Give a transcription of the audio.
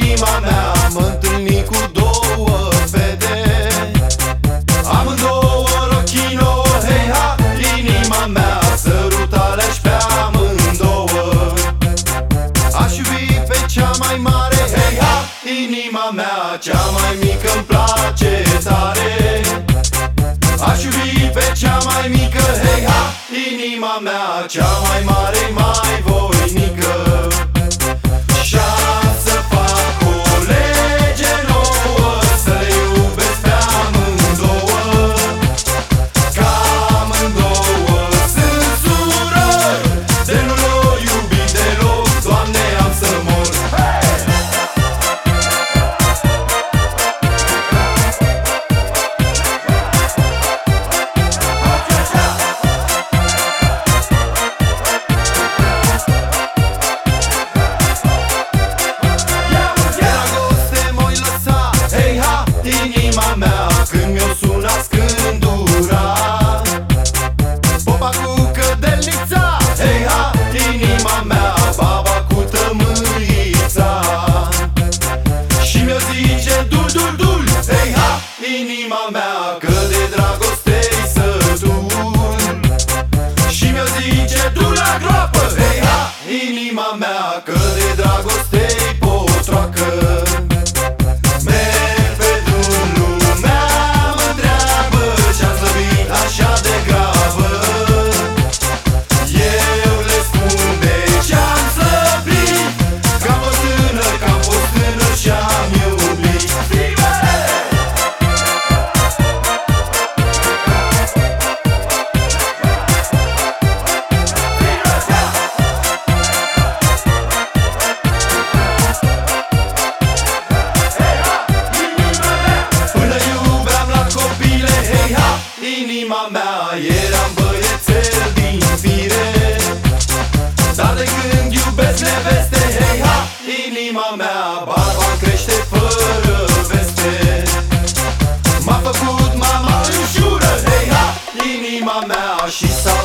inima mea Am întâlnit cu două Am Amândouă rochino, hei ha Inima mea sărut aleș pe amândouă. Aș iubi pe cea mai mare, hei ha! Inima mea cea mai mică îmi place tare. Aș iubi pe cea mai mică, hei ha! Inima mea cea mai mare inima mea Că de dragoste eram băiețel din fire. Dar de când iubesc neveste, hei ha, inima mea barba crește fără veste. M-a făcut mama în jură, hei ha, inima mea și s-a